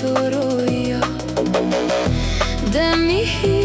ترويا. دمي هي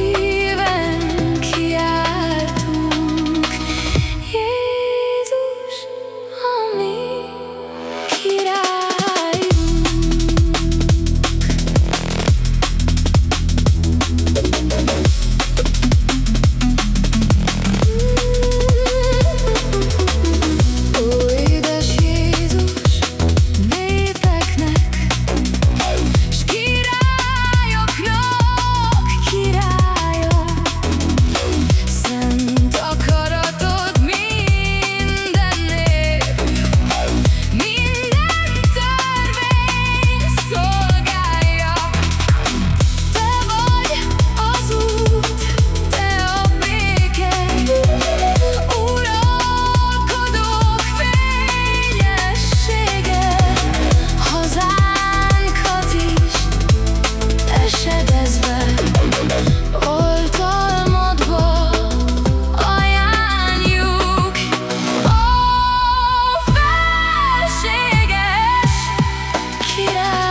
yeah.